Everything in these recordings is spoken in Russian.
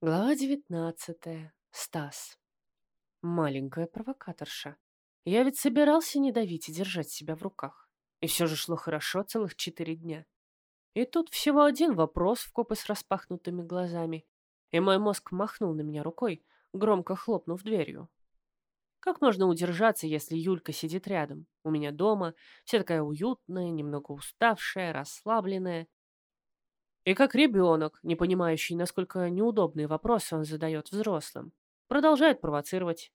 Глава девятнадцатая. Стас. Маленькая провокаторша. Я ведь собирался не давить и держать себя в руках. И все же шло хорошо целых четыре дня. И тут всего один вопрос в копы с распахнутыми глазами. И мой мозг махнул на меня рукой, громко хлопнув дверью. Как можно удержаться, если Юлька сидит рядом? У меня дома, вся такая уютная, немного уставшая, расслабленная. И как ребенок, не понимающий, насколько неудобные вопросы он задает взрослым, продолжает провоцировать.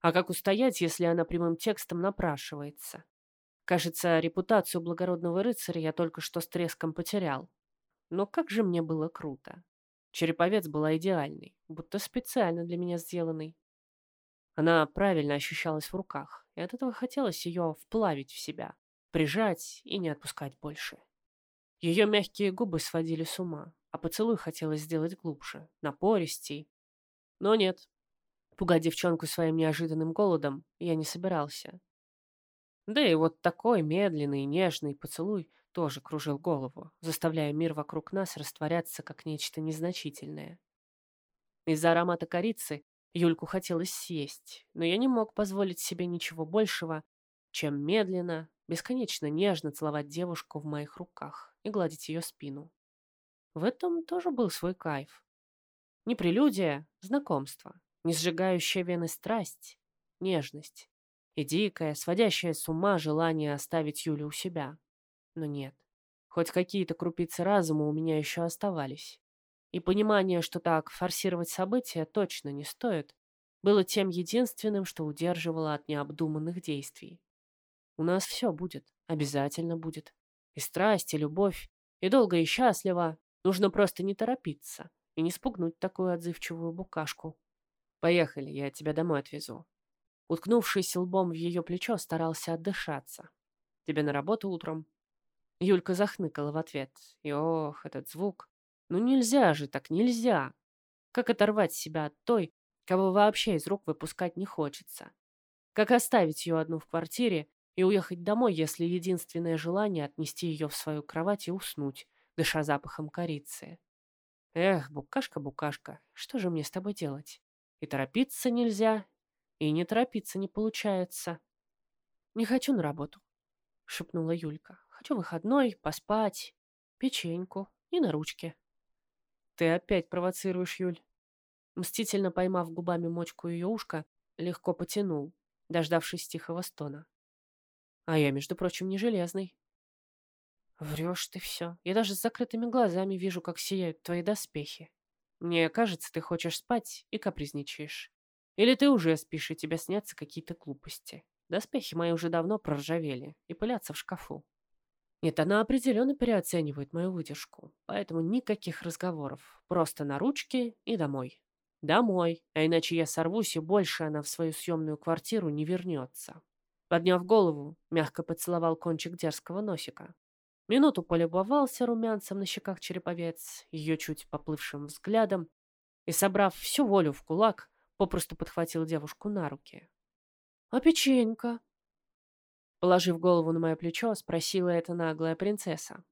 А как устоять, если она прямым текстом напрашивается? Кажется, репутацию благородного рыцаря я только что с треском потерял. Но как же мне было круто. Череповец была идеальный, будто специально для меня сделанный. Она правильно ощущалась в руках, и от этого хотелось ее вплавить в себя, прижать и не отпускать больше. Ее мягкие губы сводили с ума, а поцелуй хотелось сделать глубже, напористей. Но нет. Пугать девчонку своим неожиданным голодом я не собирался. Да и вот такой медленный, нежный поцелуй тоже кружил голову, заставляя мир вокруг нас растворяться как нечто незначительное. Из-за аромата корицы Юльку хотелось съесть, но я не мог позволить себе ничего большего, чем медленно, бесконечно нежно целовать девушку в моих руках и гладить ее спину. В этом тоже был свой кайф. Не прелюдия, знакомство, не сжигающая вены страсть, нежность и дикое, сводящее с ума желание оставить Юлю у себя. Но нет, хоть какие-то крупицы разума у меня еще оставались. И понимание, что так форсировать события точно не стоит, было тем единственным, что удерживало от необдуманных действий. У нас все будет, обязательно будет. И страсть, и любовь, и долго и счастливо. Нужно просто не торопиться и не спугнуть такую отзывчивую букашку. Поехали, я тебя домой отвезу. Уткнувшись лбом в ее плечо, старался отдышаться. Тебе на работу утром? Юлька захныкала в ответ. И ох, этот звук. Ну нельзя же так, нельзя. Как оторвать себя от той, кого вообще из рук выпускать не хочется? Как оставить ее одну в квартире и уехать домой, если единственное желание отнести ее в свою кровать и уснуть, дыша запахом корицы. Эх, букашка-букашка, что же мне с тобой делать? И торопиться нельзя, и не торопиться не получается. Не хочу на работу, шепнула Юлька. Хочу выходной, поспать, печеньку и на ручке. Ты опять провоцируешь, Юль. Мстительно поймав губами мочку ее ушка, легко потянул, дождавшись тихого стона. А я, между прочим, не железный. Врешь ты все. Я даже с закрытыми глазами вижу, как сияют твои доспехи. Мне кажется, ты хочешь спать и капризничаешь. Или ты уже спишь, и тебе снятся какие-то глупости. Доспехи мои уже давно проржавели и пылятся в шкафу. Нет, она определенно переоценивает мою выдержку, поэтому никаких разговоров. Просто на ручки и домой. Домой, а иначе я сорвусь, и больше она в свою съемную квартиру не вернется. Подняв голову, мягко поцеловал кончик дерзкого носика. Минуту полюбовался румянцем на щеках череповец, ее чуть поплывшим взглядом, и, собрав всю волю в кулак, попросту подхватил девушку на руки. «А печенька?» Положив голову на мое плечо, спросила эта наглая принцесса.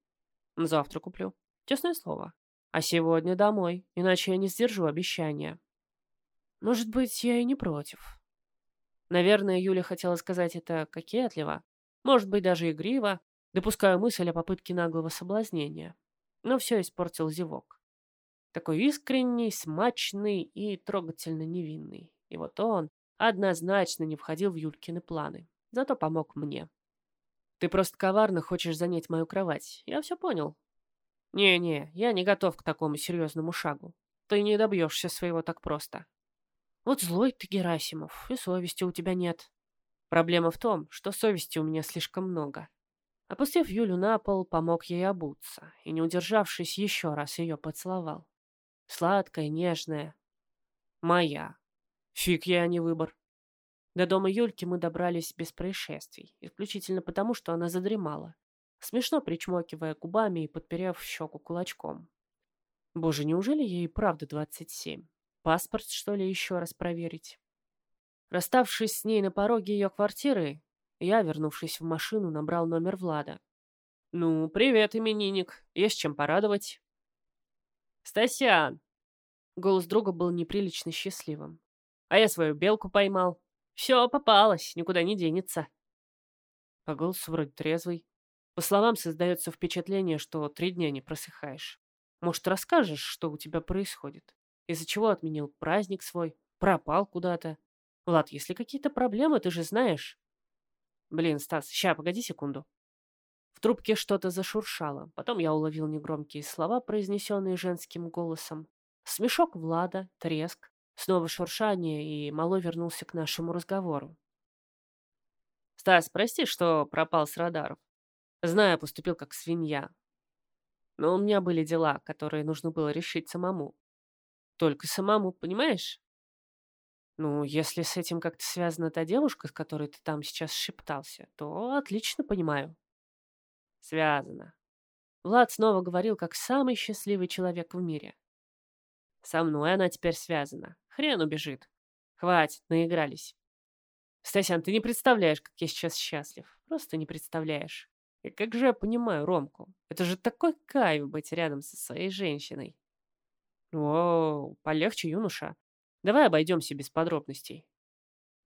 «Завтра куплю. Честное слово. А сегодня домой, иначе я не сдержу обещания». «Может быть, я и не против», Наверное, Юля хотела сказать это кокетливо, может быть, даже игриво, допуская мысль о попытке наглого соблазнения. Но все испортил зевок. Такой искренний, смачный и трогательно невинный. И вот он однозначно не входил в Юлькины планы, зато помог мне. Ты просто коварно хочешь занять мою кровать. Я все понял. Не-не, я не готов к такому серьезному шагу. Ты не добьешься своего так просто. Вот злой ты, Герасимов, и совести у тебя нет. Проблема в том, что совести у меня слишком много. Опустив Юлю на пол, помог ей обуться и, не удержавшись, еще раз ее поцеловал. Сладкая, нежная. Моя. Фиг я, а не выбор. До дома Юльки мы добрались без происшествий, исключительно потому, что она задремала, смешно причмокивая губами и подперев щеку кулачком. Боже, неужели ей правда двадцать семь? Паспорт, что ли, еще раз проверить? Расставшись с ней на пороге ее квартиры, я, вернувшись в машину, набрал номер Влада. «Ну, привет, именинник. Есть чем порадовать?» «Стасян!» Голос друга был неприлично счастливым. А я свою белку поймал. Все, попалась, никуда не денется. По голосу вроде трезвый. По словам создается впечатление, что три дня не просыхаешь. Может, расскажешь, что у тебя происходит? Из-за чего отменил праздник свой? Пропал куда-то? Влад, если какие-то проблемы, ты же знаешь. Блин, Стас, ща, погоди секунду. В трубке что-то зашуршало. Потом я уловил негромкие слова, произнесенные женским голосом. Смешок Влада, треск, снова шуршание, и Мало вернулся к нашему разговору. «Стас, прости, что пропал с радаров. Знаю, поступил как свинья. Но у меня были дела, которые нужно было решить самому. Только самому, понимаешь? Ну, если с этим как-то связана та девушка, с которой ты там сейчас шептался, то отлично понимаю. Связано. Влад снова говорил, как самый счастливый человек в мире. Со мной она теперь связана. Хрен убежит. Хватит, наигрались. Стасян, ты не представляешь, как я сейчас счастлив. Просто не представляешь. И как же я понимаю Ромку? Это же такой кайф быть рядом со своей женщиной. О, полегче, юноша. Давай обойдемся без подробностей.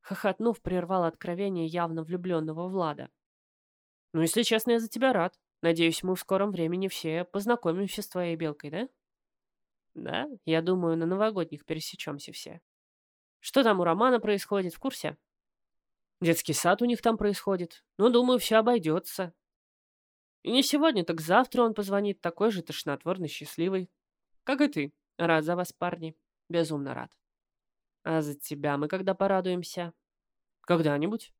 Хохотнув, прервал откровение явно влюбленного Влада. Ну, если честно, я за тебя рад. Надеюсь, мы в скором времени все познакомимся с твоей белкой, да? Да, я думаю, на новогодних пересечемся все. Что там у Романа происходит, в курсе? Детский сад у них там происходит. Ну, думаю, все обойдется. И не сегодня, так завтра он позвонит, такой же тошнотворный, счастливый. Как и ты. Рад за вас, парни. Безумно рад. А за тебя мы когда порадуемся? Когда-нибудь.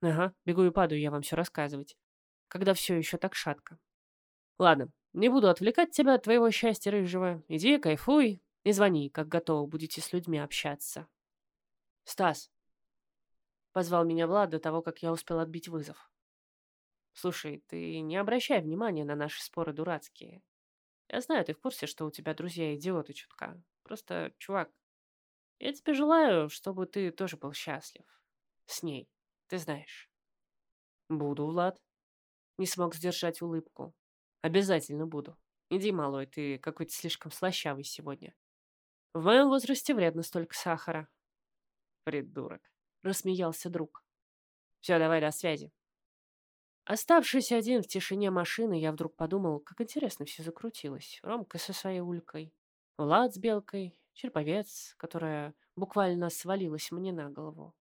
Ага, бегу и падаю я вам все рассказывать. Когда все еще так шатко. Ладно, не буду отвлекать тебя от твоего счастья рыжего. Иди, кайфуй и звони, как готовы будете с людьми общаться. Стас. Позвал меня Влад до того, как я успел отбить вызов. Слушай, ты не обращай внимания на наши споры дурацкие. Я знаю, ты в курсе, что у тебя друзья идиоты чутка. Просто, чувак, я тебе желаю, чтобы ты тоже был счастлив. С ней, ты знаешь. Буду, Влад. Не смог сдержать улыбку. Обязательно буду. Иди, малой, ты какой-то слишком слащавый сегодня. В моем возрасте вредно столько сахара. Придурок. Рассмеялся друг. Все, давай до связи. Оставшись один в тишине машины, я вдруг подумал, как интересно все закрутилось. Ромка со своей улькой, Влад с белкой, Черповец, которая буквально свалилась мне на голову.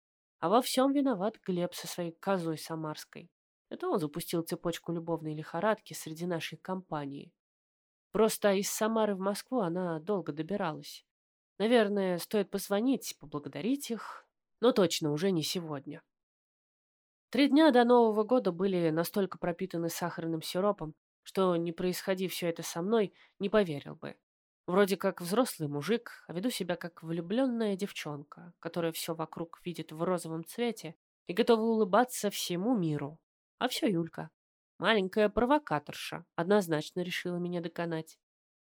А во всем виноват Глеб со своей козой самарской. Это он запустил цепочку любовной лихорадки среди нашей компании. Просто из Самары в Москву она долго добиралась. Наверное, стоит позвонить, поблагодарить их, но точно уже не сегодня. Три дня до Нового года были настолько пропитаны сахарным сиропом, что, не происходи все это со мной, не поверил бы. Вроде как взрослый мужик, а веду себя как влюбленная девчонка, которая все вокруг видит в розовом цвете и готова улыбаться всему миру. А все Юлька. Маленькая провокаторша однозначно решила меня доконать.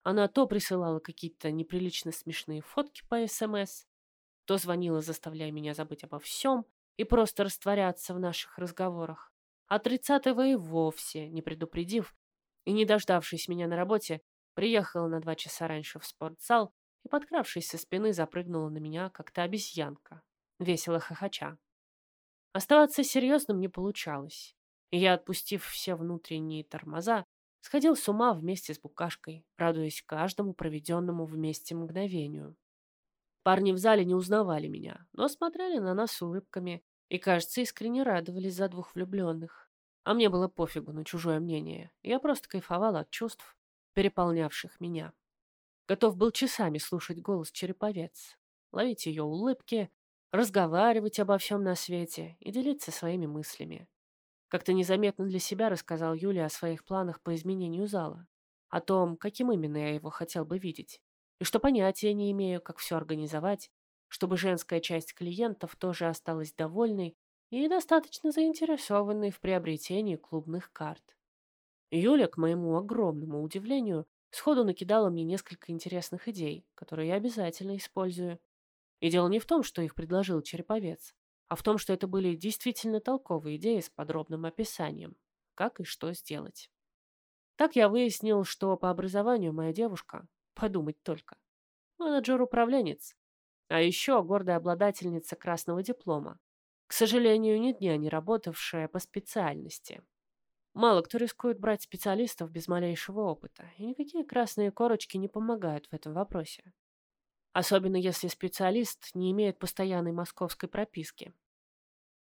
Она то присылала какие-то неприлично смешные фотки по СМС, то звонила, заставляя меня забыть обо всем и просто растворяться в наших разговорах. А тридцатого и вовсе, не предупредив и не дождавшись меня на работе, приехала на два часа раньше в спортзал и, подкравшись со спины, запрыгнула на меня, как-то обезьянка, весело хохоча. Оставаться серьезным не получалось и я, отпустив все внутренние тормоза, сходил с ума вместе с букашкой, радуясь каждому проведенному вместе мгновению. Парни в зале не узнавали меня, но смотрели на нас улыбками и, кажется, искренне радовались за двух влюбленных. А мне было пофигу на чужое мнение. Я просто кайфовал от чувств, переполнявших меня. Готов был часами слушать голос череповец, ловить ее улыбки, разговаривать обо всем на свете и делиться своими мыслями. Как-то незаметно для себя рассказал Юле о своих планах по изменению зала, о том, каким именно я его хотел бы видеть, и что понятия не имею, как все организовать, чтобы женская часть клиентов тоже осталась довольной и достаточно заинтересованной в приобретении клубных карт. Юля, к моему огромному удивлению, сходу накидала мне несколько интересных идей, которые я обязательно использую. И дело не в том, что их предложил Череповец, а в том, что это были действительно толковые идеи с подробным описанием, как и что сделать. Так я выяснил, что по образованию моя девушка, подумать только, менеджер-управленец. А еще гордая обладательница красного диплома. К сожалению, ни дня не работавшая по специальности. Мало кто рискует брать специалистов без малейшего опыта, и никакие красные корочки не помогают в этом вопросе. Особенно если специалист не имеет постоянной московской прописки.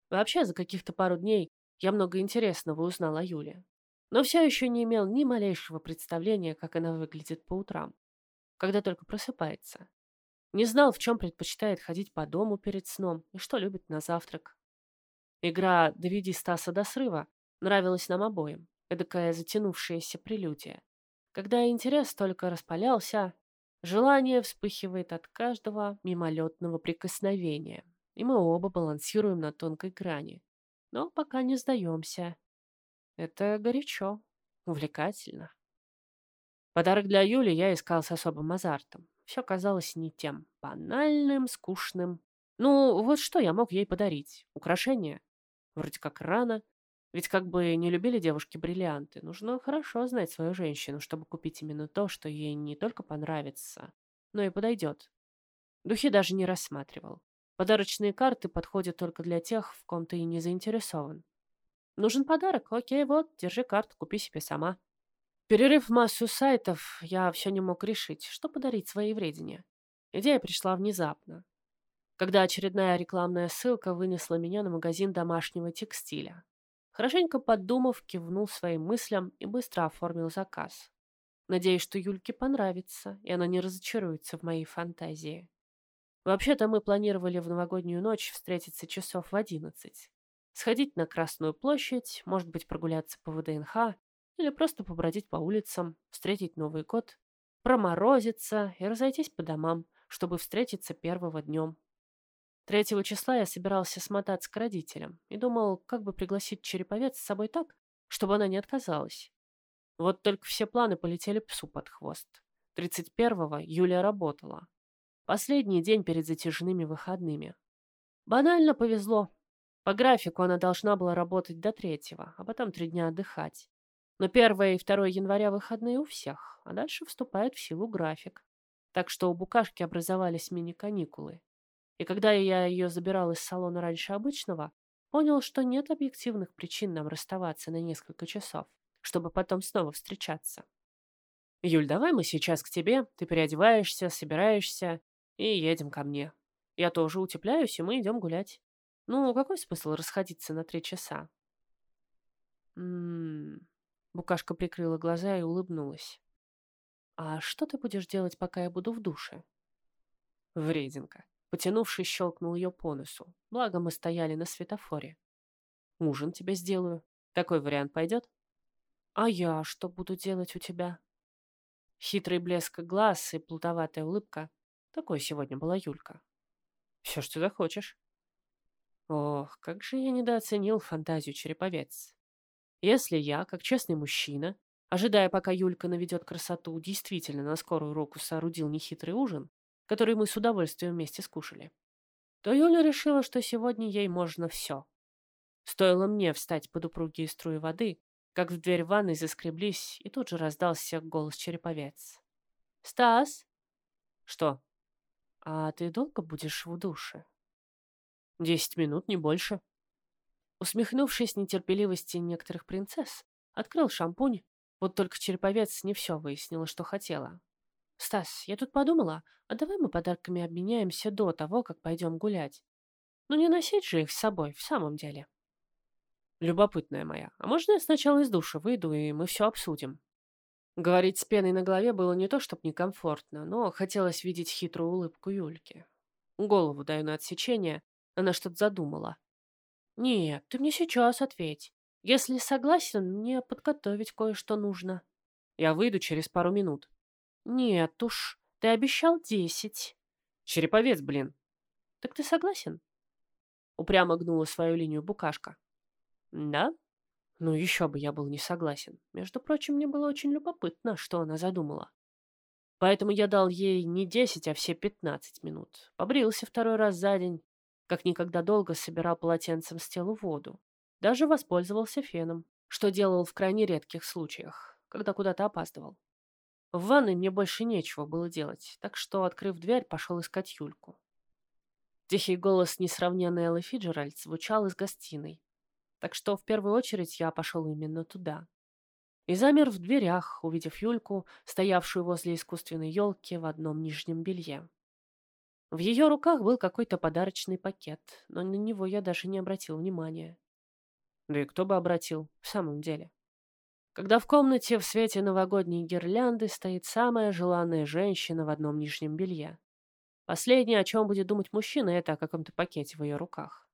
Вообще, за каких-то пару дней я много интересного узнал о Юле. Но все еще не имел ни малейшего представления, как она выглядит по утрам, когда только просыпается. Не знал, в чем предпочитает ходить по дому перед сном и что любит на завтрак. Игра «Доведи Стаса до срыва» нравилась нам обоим, эдакая затянувшаяся прелюдия. Когда интерес только распалялся, желание вспыхивает от каждого мимолетного прикосновения, и мы оба балансируем на тонкой грани. Но пока не сдаемся. Это горячо, увлекательно. Подарок для Юли я искал с особым азартом. Все казалось не тем. Банальным, скучным. Ну, вот что я мог ей подарить? Украшение? Вроде как рано. Ведь как бы не любили девушки бриллианты, нужно хорошо знать свою женщину, чтобы купить именно то, что ей не только понравится, но и подойдет. Духи даже не рассматривал. Подарочные карты подходят только для тех, в ком ты и не заинтересован. Нужен подарок? Окей, вот, держи карту, купи себе сама. Перерыв массу сайтов, я все не мог решить, что подарить своей вредине. Идея пришла внезапно, когда очередная рекламная ссылка вынесла меня на магазин домашнего текстиля. Хорошенько подумав, кивнул своим мыслям и быстро оформил заказ. Надеюсь, что Юльке понравится, и она не разочаруется в моей фантазии. Вообще-то мы планировали в новогоднюю ночь встретиться часов в одиннадцать. Сходить на Красную площадь, может быть, прогуляться по ВДНХ или просто побродить по улицам, встретить Новый год, проморозиться и разойтись по домам, чтобы встретиться первого днем. Третьего числа я собирался смотаться к родителям и думал, как бы пригласить Череповец с собой так, чтобы она не отказалась. Вот только все планы полетели псу под хвост. 31-го Юлия работала. Последний день перед затяжными выходными. Банально повезло. По графику она должна была работать до третьего, а потом три дня отдыхать. Но 1 и 2 января выходные у всех, а дальше вступает в силу график. Так что у Букашки образовались мини-каникулы. И когда я ее забирал из салона раньше обычного, понял, что нет объективных причин нам расставаться на несколько часов, чтобы потом снова встречаться. «Юль, давай мы сейчас к тебе, ты переодеваешься, собираешься и едем ко мне. Я тоже утепляюсь, и мы идем гулять. Ну, какой смысл расходиться на три часа?» «М-м-м...» Букашка прикрыла глаза и улыбнулась. «А что ты будешь делать, пока я буду в душе?» Врединка. Потянувшись, щелкнул ее по носу. Благо, мы стояли на светофоре. «Ужин тебе сделаю. Такой вариант пойдет?» «А я что буду делать у тебя?» Хитрый блеск глаз и плутоватая улыбка. Такой сегодня была Юлька. «Все, что захочешь». Ох, как же я недооценил фантазию череповец. Если я, как честный мужчина, ожидая, пока Юлька наведет красоту, действительно на скорую руку соорудил нехитрый ужин, который мы с удовольствием вместе скушали, то Юля решила, что сегодня ей можно все. Стоило мне встать под упругие струи воды, как в дверь ванной заскреблись, и тут же раздался голос череповец. «Стас?» «Что?» «А ты долго будешь в душе?» «Десять минут, не больше», Усмехнувшись нетерпеливости некоторых принцесс, открыл шампунь, вот только череповец не все выяснила, что хотела. «Стас, я тут подумала, а давай мы подарками обменяемся до того, как пойдем гулять. Ну не носить же их с собой, в самом деле». «Любопытная моя, а можно я сначала из душа выйду, и мы все обсудим?» Говорить с пеной на голове было не то, чтобы некомфортно, но хотелось видеть хитрую улыбку Юльки. Голову даю на отсечение, она что-то задумала, «Нет, ты мне сейчас ответь. Если согласен, мне подготовить кое-что нужно». «Я выйду через пару минут». «Нет уж, ты обещал десять». «Череповец, блин». «Так ты согласен?» Упрямо гнула свою линию букашка. «Да?» Ну, еще бы я был не согласен. Между прочим, мне было очень любопытно, что она задумала. Поэтому я дал ей не десять, а все пятнадцать минут. Побрился второй раз за день, как никогда долго собирал полотенцем с тела воду. Даже воспользовался феном, что делал в крайне редких случаях, когда куда-то опаздывал. В ванной мне больше нечего было делать, так что, открыв дверь, пошел искать Юльку. Тихий голос несравненной Эллы Фиджеральд звучал из гостиной, так что в первую очередь я пошел именно туда. И замер в дверях, увидев Юльку, стоявшую возле искусственной елки в одном нижнем белье. В ее руках был какой-то подарочный пакет, но на него я даже не обратил внимания. Да и кто бы обратил, в самом деле. Когда в комнате в свете новогодней гирлянды стоит самая желанная женщина в одном нижнем белье. Последнее, о чем будет думать мужчина, это о каком-то пакете в ее руках.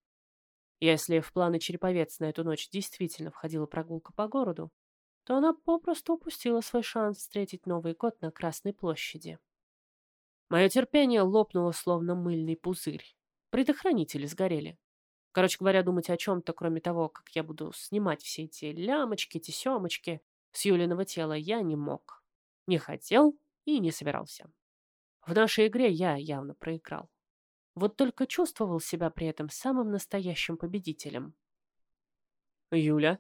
Если в планы Череповец на эту ночь действительно входила прогулка по городу, то она попросту упустила свой шанс встретить Новый год на Красной площади. Мое терпение лопнуло, словно мыльный пузырь. Предохранители сгорели. Короче говоря, думать о чем-то, кроме того, как я буду снимать все эти лямочки, тесемочки с Юлиного тела, я не мог. Не хотел и не собирался. В нашей игре я явно проиграл. Вот только чувствовал себя при этом самым настоящим победителем. «Юля?»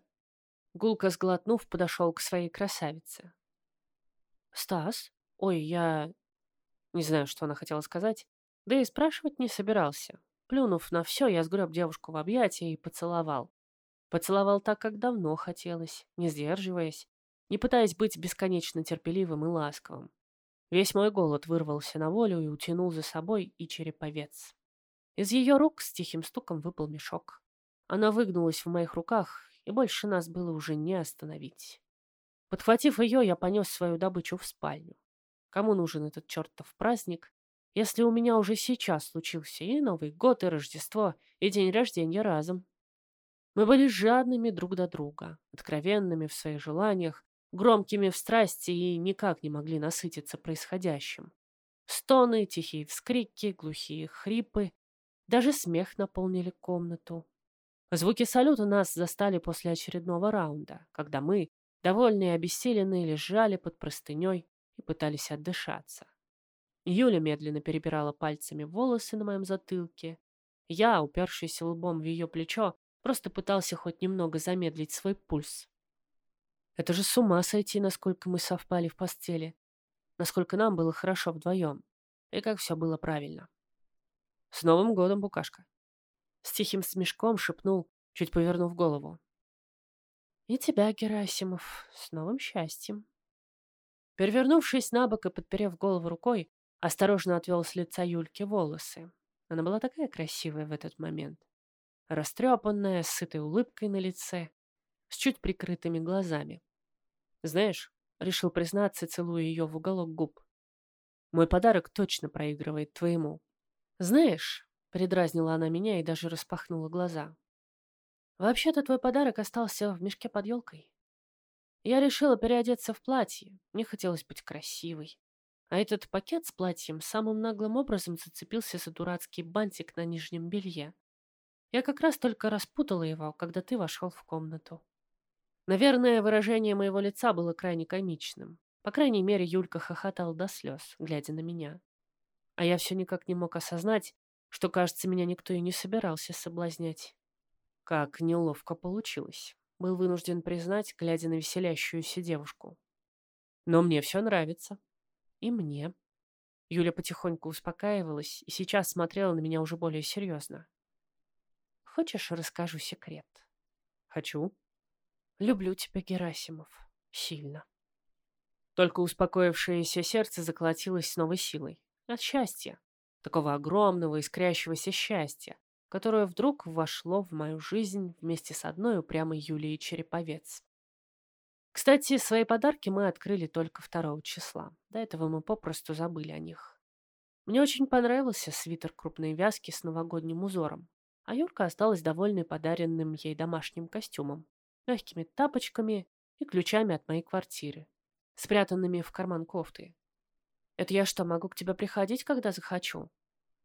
Гулко сглотнув, подошел к своей красавице. «Стас? Ой, я не знаю, что она хотела сказать, да и спрашивать не собирался. Плюнув на все, я сгреб девушку в объятия и поцеловал. Поцеловал так, как давно хотелось, не сдерживаясь, не пытаясь быть бесконечно терпеливым и ласковым. Весь мой голод вырвался на волю и утянул за собой и череповец. Из ее рук с тихим стуком выпал мешок. Она выгнулась в моих руках, и больше нас было уже не остановить. Подхватив ее, я понес свою добычу в спальню. Кому нужен этот чертов праздник, если у меня уже сейчас случился и Новый год, и Рождество, и день рождения разом? Мы были жадными друг до друга, откровенными в своих желаниях, громкими в страсти и никак не могли насытиться происходящим. Стоны, тихие вскрики, глухие хрипы, даже смех наполнили комнату. Звуки салюта нас застали после очередного раунда, когда мы, довольные и обессиленные, лежали под простыней, и пытались отдышаться. Юля медленно перебирала пальцами волосы на моем затылке. Я, упершийся лбом в ее плечо, просто пытался хоть немного замедлить свой пульс. Это же с ума сойти, насколько мы совпали в постели, насколько нам было хорошо вдвоем, и как все было правильно. С Новым годом, Букашка! С тихим смешком шепнул, чуть повернув голову. И тебя, Герасимов, с новым счастьем. Перевернувшись на бок и подперев голову рукой, осторожно отвел с лица Юльки волосы. Она была такая красивая в этот момент. Растрепанная, с сытой улыбкой на лице, с чуть прикрытыми глазами. Знаешь, решил признаться, целуя ее в уголок губ. Мой подарок точно проигрывает твоему. Знаешь, передразнила она меня и даже распахнула глаза. Вообще-то твой подарок остался в мешке под елкой. Я решила переодеться в платье. Мне хотелось быть красивой. А этот пакет с платьем самым наглым образом зацепился за дурацкий бантик на нижнем белье. Я как раз только распутала его, когда ты вошел в комнату. Наверное, выражение моего лица было крайне комичным. По крайней мере, Юлька хохотала до слез, глядя на меня. А я все никак не мог осознать, что, кажется, меня никто и не собирался соблазнять. Как неловко получилось был вынужден признать, глядя на веселящуюся девушку. Но мне все нравится. И мне. Юля потихоньку успокаивалась и сейчас смотрела на меня уже более серьезно. Хочешь, расскажу секрет? Хочу. Люблю тебя, Герасимов. Сильно. Только успокоившееся сердце заколотилось с новой силой. От счастья. Такого огромного, искрящегося счастья, которое вдруг вошло в мою жизнь вместе с одной упрямой Юлией Череповец. Кстати, свои подарки мы открыли только 2 числа. До этого мы попросту забыли о них. Мне очень понравился свитер крупной вязки с новогодним узором, а Юрка осталась довольной подаренным ей домашним костюмом, легкими тапочками и ключами от моей квартиры, спрятанными в карман кофты. «Это я что, могу к тебе приходить, когда захочу?»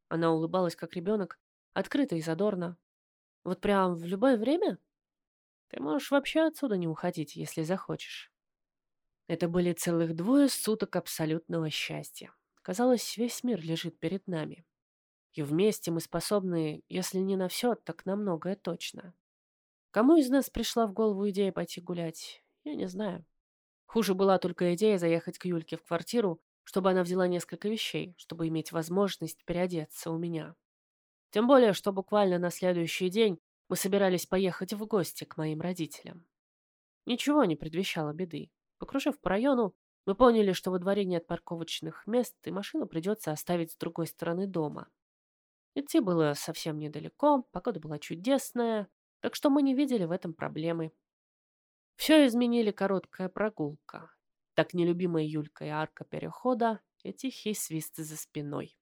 Она улыбалась, как ребенок, Открыто и задорно. Вот прям в любое время? Ты можешь вообще отсюда не уходить, если захочешь. Это были целых двое суток абсолютного счастья. Казалось, весь мир лежит перед нами. И вместе мы способны, если не на все, так на многое точно. Кому из нас пришла в голову идея пойти гулять, я не знаю. Хуже была только идея заехать к Юльке в квартиру, чтобы она взяла несколько вещей, чтобы иметь возможность переодеться у меня. Тем более, что буквально на следующий день мы собирались поехать в гости к моим родителям. Ничего не предвещало беды. Покружив по району, мы поняли, что во дворе нет парковочных мест, и машину придется оставить с другой стороны дома. Идти было совсем недалеко, погода была чудесная, так что мы не видели в этом проблемы. Все изменили короткая прогулка, так нелюбимая Юлькой арка перехода и тихий свист за спиной.